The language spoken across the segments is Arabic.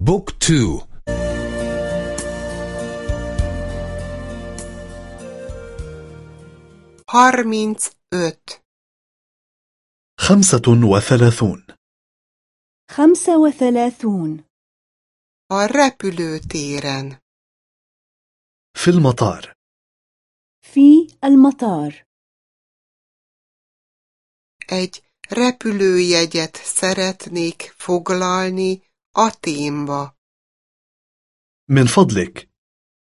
book two. harmincöt خمسة وثلاثون. خمسة وثلاثون. repülőtéren في المطار. في المطار. egy repülőjegyet szeretnék foglalni Aténba. من فضلك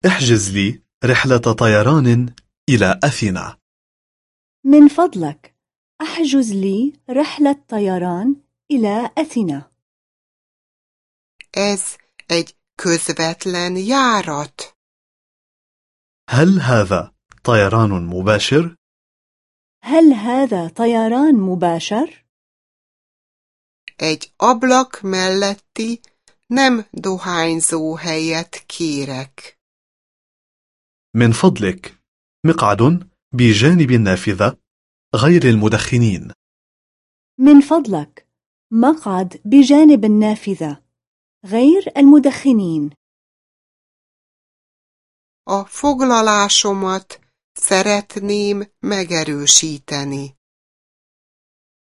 احجز لي رحلة طيران إلى أثينا من فضلك احجز لي رحلة طيران إلى أثينا Ez egy közvetlen járat. هل هذا طيران مباشر؟ هل هذا طيران مباشر؟ Egy ablak melletti nem dohányzó helyet kérek. من فضلك مقعد بجانب النافذة غير المدخنين من فضلك مقعد بجانب النافذة غير المدخنين A foglalásomat szeretném megerősíteni.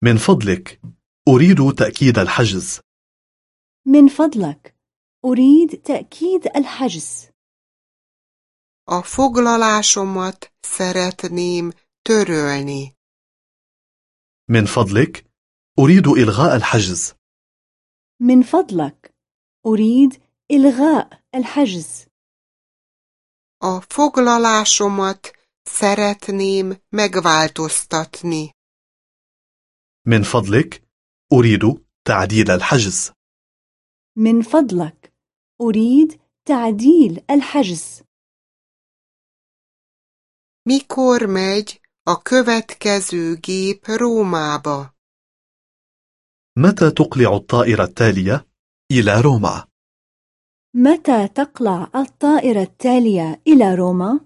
من فضلك أريد تأكيد الحجز. من فضلك. أريد تأكيد الحجز. A foglalásomat szeretném törölni. من فضلك. أريد إلغاء الحجز. من فضلك. أريد إلغاء الحجز. A foglalásomat szeretném megváltoztatni. من فضلك. أريد تعديل الحجز من فضلك أريد تعديل الحجز Mikor megy a következő gép Rómába? متى تقلع الطائرة التالية إلى روما؟ متى تقلع الطائرة التالية إلى روما؟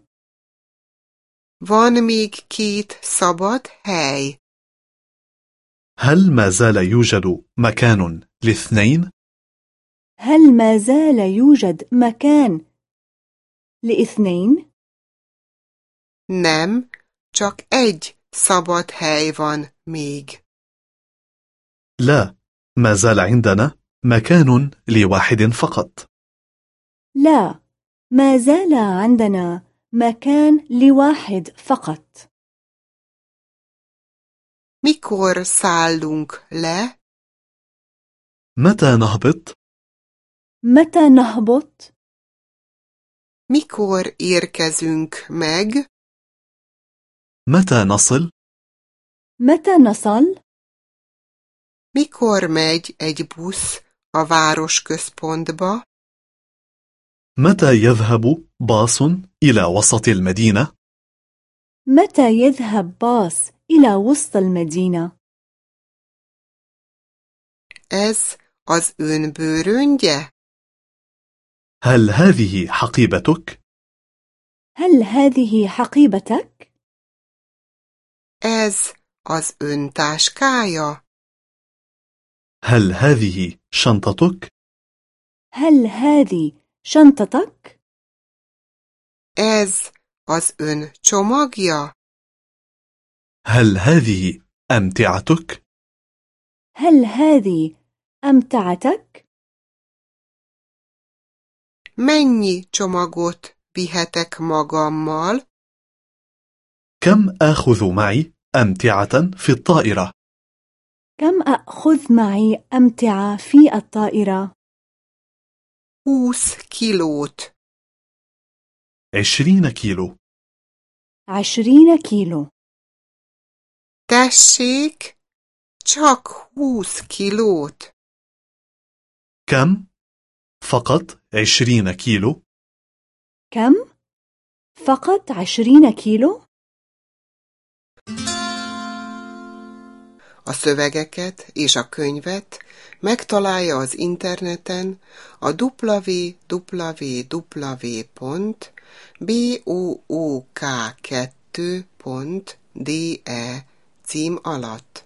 Van még két szabad hely. هل ما زال يوجد مكان لاثنين؟ هل ما زال يوجد مكان لاثنين؟ Nem, csak egy szabad hely van még. لا ما زال عندنا مكان لواحد فقط لا ما زال عندنا مكان لواحد فقط Mikor szállunk le? متى نهبط؟ متى نهبط؟ Mikor érkezünk meg? متى نصل؟ متى نصل؟ Mikor megy egy busz a városközpontba? متى يذهب باص إلى وسط المدينة؟ متى يذهب باص إلى وسط المدينة؟ Ez az ön bőröngye? هل هذه حقيبتك؟ هل هذه حقيبتك؟ Ez az ön táskája? هل هذه شنطتك؟ هل هذه شنطتك؟ Ez az ön csomagja? هل هذه أمتعتك؟ هل هذه أمتعتك؟ Mennyi csomagot vihetek magammal? كم آخذ معي أمتعة في الطائرة؟ كم أخذ معي أمتعة في الطائرة؟ 20 kilót. عشرين كيلو عشرين كيلو Tessék, csak 20 kilót. كم؟ فقط عشرين كيلو كم؟ فقط عشرين كيلو؟ A szövegeket és a könyvet megtalálja az interneten a www.book2.de cím alatt.